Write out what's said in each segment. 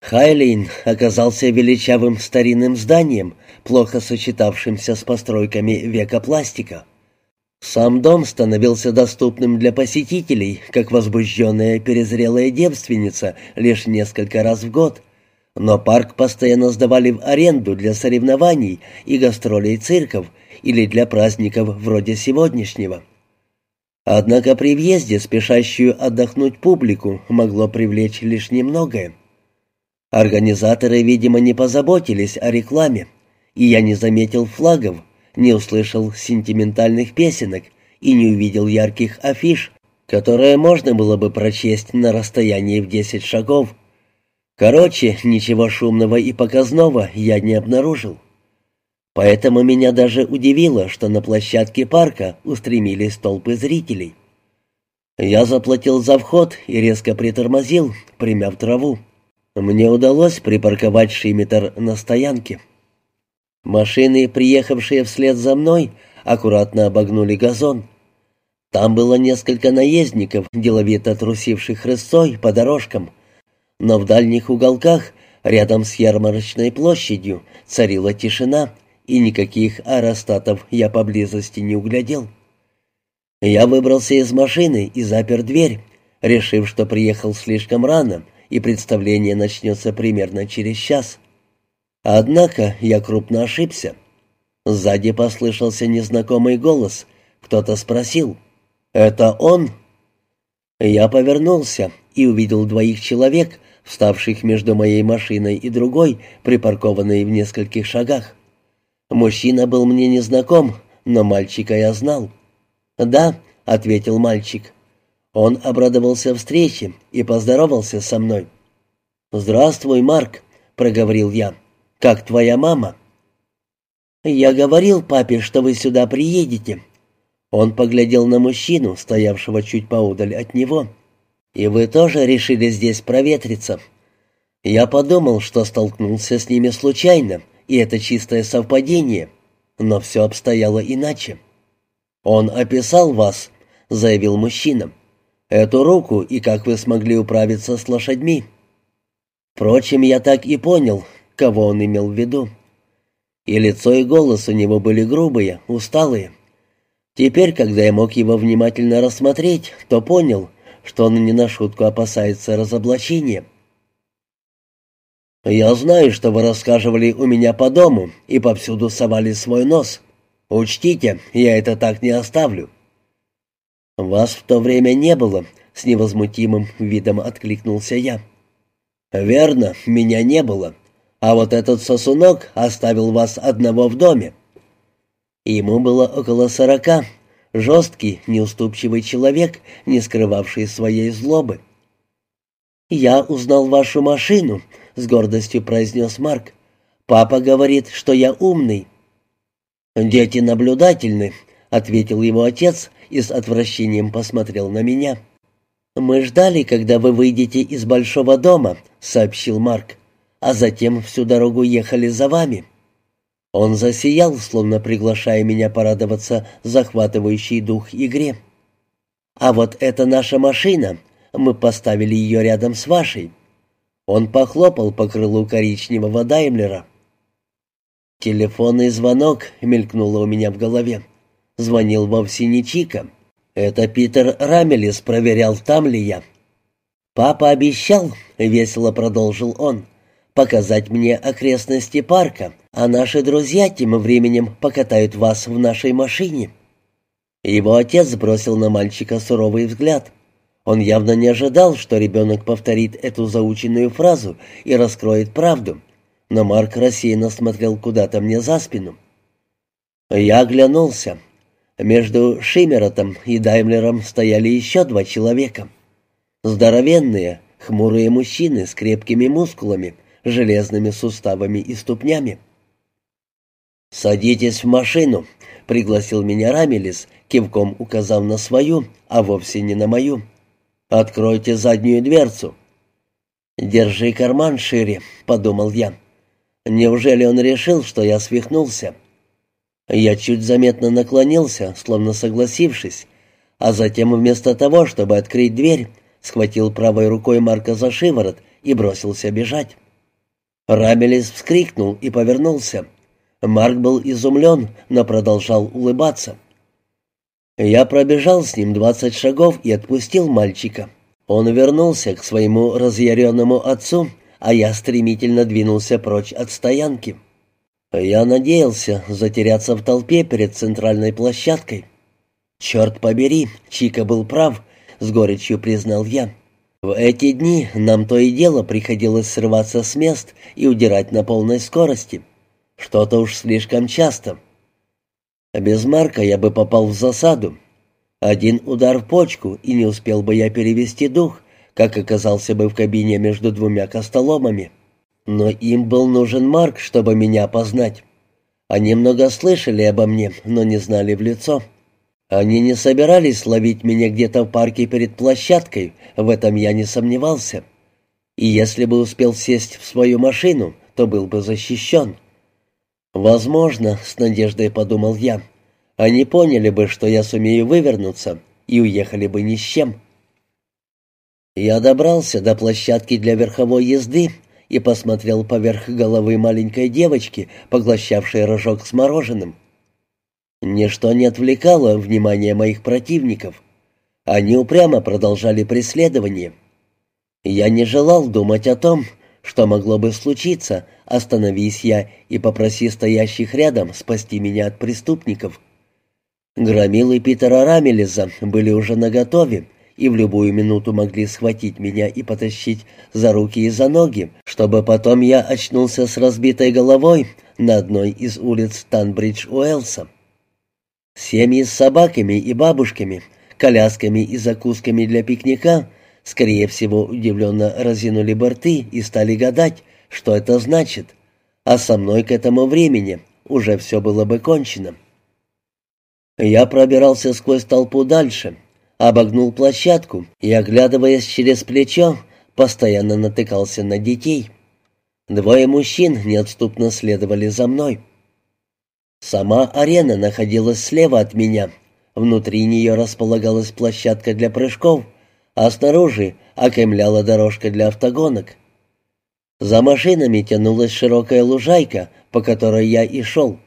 Хайлин оказался величавым старинным зданием, плохо сочетавшимся с постройками века пластика. Сам дом становился доступным для посетителей, как возбужденная перезрелая девственница лишь несколько раз в год. Но парк постоянно сдавали в аренду для соревнований и гастролей цирков или для праздников вроде сегодняшнего. Однако при въезде спешащую отдохнуть публику могло привлечь лишь немногое. Организаторы, видимо, не позаботились о рекламе, и я не заметил флагов, не услышал сентиментальных песенок и не увидел ярких афиш, которые можно было бы прочесть на расстоянии в десять шагов. Короче, ничего шумного и показного я не обнаружил. Поэтому меня даже удивило, что на площадке парка устремились толпы зрителей. Я заплатил за вход и резко притормозил, примяв траву. Мне удалось припарковать Шиметр на стоянке. Машины, приехавшие вслед за мной, аккуратно обогнули газон. Там было несколько наездников, деловито трусивших рысцой по дорожкам. Но в дальних уголках, рядом с ярмарочной площадью, царила тишина, и никаких аэростатов я поблизости не углядел. Я выбрался из машины и запер дверь, решив, что приехал слишком рано — и представление начнется примерно через час. Однако я крупно ошибся. Сзади послышался незнакомый голос. Кто-то спросил «Это он?» Я повернулся и увидел двоих человек, вставших между моей машиной и другой, припаркованной в нескольких шагах. Мужчина был мне незнаком, но мальчика я знал. «Да», — ответил мальчик, он обрадовался встрече и поздоровался со мной. «Здравствуй, Марк», — проговорил я. «Как твоя мама?» «Я говорил папе, что вы сюда приедете». Он поглядел на мужчину, стоявшего чуть поодаль от него. «И вы тоже решили здесь проветриться?» Я подумал, что столкнулся с ними случайно, и это чистое совпадение, но все обстояло иначе. «Он описал вас», — заявил мужчина эту руку и как вы смогли управиться с лошадьми. Впрочем, я так и понял, кого он имел в виду. И лицо, и голос у него были грубые, усталые. Теперь, когда я мог его внимательно рассмотреть, то понял, что он не на шутку опасается разоблачения. «Я знаю, что вы рассказывали у меня по дому и повсюду совали свой нос. Учтите, я это так не оставлю. «Вас в то время не было», — с невозмутимым видом откликнулся я. «Верно, меня не было. А вот этот сосунок оставил вас одного в доме». Ему было около сорока. Жесткий, неуступчивый человек, не скрывавший своей злобы. «Я узнал вашу машину», — с гордостью произнес Марк. «Папа говорит, что я умный». «Дети наблюдательны», — ответил его отец и с отвращением посмотрел на меня. «Мы ждали, когда вы выйдете из большого дома», — сообщил Марк, «а затем всю дорогу ехали за вами». Он засиял, словно приглашая меня порадоваться захватывающей дух игре. «А вот это наша машина. Мы поставили ее рядом с вашей». Он похлопал по крылу коричневого Даймлера. Телефонный звонок мелькнуло у меня в голове звонил вовсе не Чика. Это Питер Рамелис проверял, там ли я. «Папа обещал», — весело продолжил он, — «показать мне окрестности парка, а наши друзья тем временем покатают вас в нашей машине». Его отец бросил на мальчика суровый взгляд. Он явно не ожидал, что ребенок повторит эту заученную фразу и раскроет правду, но Марк рассеянно смотрел куда-то мне за спину. Я оглянулся. Между Шиммеротом и Даймлером стояли еще два человека. Здоровенные, хмурые мужчины с крепкими мускулами, железными суставами и ступнями. «Садитесь в машину», — пригласил меня Рамелис, кивком указав на свою, а вовсе не на мою. «Откройте заднюю дверцу». «Держи карман шире», — подумал я. «Неужели он решил, что я свихнулся?» Я чуть заметно наклонился, словно согласившись, а затем вместо того, чтобы открыть дверь, схватил правой рукой Марка за шиворот и бросился бежать. Рамелис вскрикнул и повернулся. Марк был изумлен, но продолжал улыбаться. Я пробежал с ним двадцать шагов и отпустил мальчика. Он вернулся к своему разъяренному отцу, а я стремительно двинулся прочь от стоянки. Я надеялся затеряться в толпе перед центральной площадкой. «Черт побери, Чика был прав», — с горечью признал я. В эти дни нам то и дело приходилось срываться с мест и удирать на полной скорости. Что-то уж слишком часто. Без Марка я бы попал в засаду. Один удар в почку, и не успел бы я перевести дух, как оказался бы в кабине между двумя костоломами. Но им был нужен Марк, чтобы меня опознать. Они много слышали обо мне, но не знали в лицо. Они не собирались ловить меня где-то в парке перед площадкой, в этом я не сомневался. И если бы успел сесть в свою машину, то был бы защищен. Возможно, с надеждой подумал я, они поняли бы, что я сумею вывернуться, и уехали бы ни с чем. Я добрался до площадки для верховой езды и посмотрел поверх головы маленькой девочки, поглощавшей рожок с мороженым. Ничто не отвлекало внимание моих противников. Они упрямо продолжали преследование. Я не желал думать о том, что могло бы случиться, остановись я и попроси стоящих рядом спасти меня от преступников. Громилы Питера Рамелеза были уже наготове, и в любую минуту могли схватить меня и потащить за руки и за ноги, чтобы потом я очнулся с разбитой головой на одной из улиц Танбридж-Уэлса. Семьи с собаками и бабушками, колясками и закусками для пикника, скорее всего, удивленно разинули бы рты и стали гадать, что это значит, а со мной к этому времени уже все было бы кончено. Я пробирался сквозь толпу дальше — обогнул площадку и, оглядываясь через плечо, постоянно натыкался на детей. Двое мужчин неотступно следовали за мной. Сама арена находилась слева от меня. Внутри нее располагалась площадка для прыжков, а снаружи окаймляла дорожка для автогонок. За машинами тянулась широкая лужайка, по которой я и шел,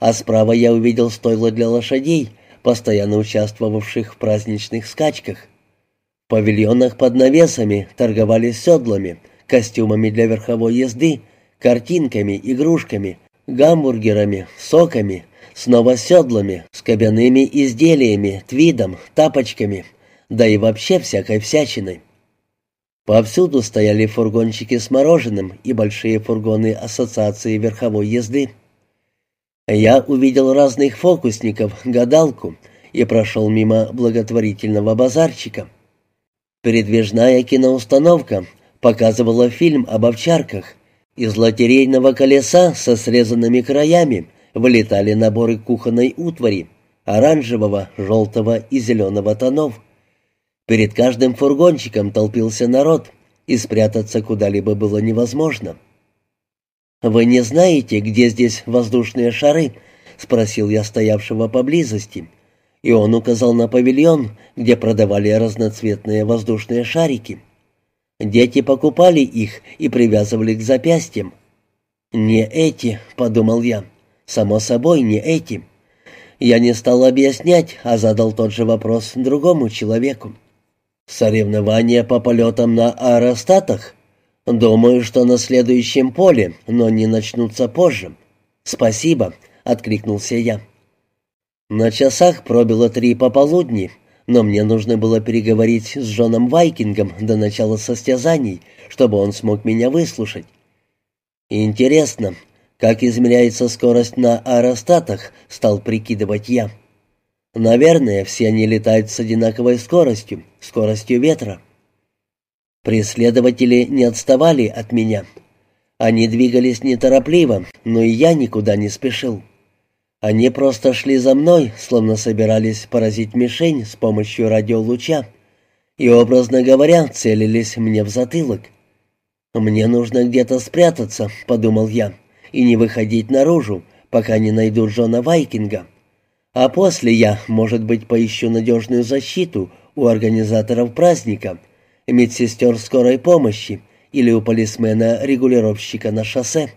а справа я увидел стойло для лошадей, постоянно участвовавших в праздничных скачках. В павильонах под навесами торговали седлами, костюмами для верховой езды, картинками, игрушками, гамбургерами, соками, снова седлами, с кабяными изделиями, твидом, тапочками, да и вообще всякой всячиной. Повсюду стояли фургончики с мороженым и большие фургоны Ассоциации верховой езды. Я увидел разных фокусников, гадалку и прошел мимо благотворительного базарчика. Передвижная киноустановка показывала фильм об овчарках. Из лотерейного колеса со срезанными краями вылетали наборы кухонной утвари, оранжевого, желтого и зеленого тонов. Перед каждым фургончиком толпился народ, и спрятаться куда-либо было невозможно. «Вы не знаете, где здесь воздушные шары?» — спросил я стоявшего поблизости. И он указал на павильон, где продавали разноцветные воздушные шарики. Дети покупали их и привязывали к запястьям. «Не эти», — подумал я. «Само собой, не эти». Я не стал объяснять, а задал тот же вопрос другому человеку. «Соревнования по полетам на аэростатах?» «Думаю, что на следующем поле, но не начнутся позже». «Спасибо», — откликнулся я. На часах пробило три пополудни, но мне нужно было переговорить с Джоном Вайкингом до начала состязаний, чтобы он смог меня выслушать. «Интересно, как измеряется скорость на аэростатах?» — стал прикидывать я. «Наверное, все они летают с одинаковой скоростью, скоростью ветра». Преследователи не отставали от меня. Они двигались неторопливо, но и я никуда не спешил. Они просто шли за мной, словно собирались поразить мишень с помощью радиолуча, и, образно говоря, целились мне в затылок. «Мне нужно где-то спрятаться», — подумал я, — «и не выходить наружу, пока не найду Джона Вайкинга. А после я, может быть, поищу надежную защиту у организаторов праздника» медсестер скорой помощи или у полисмена-регулировщика на шоссе.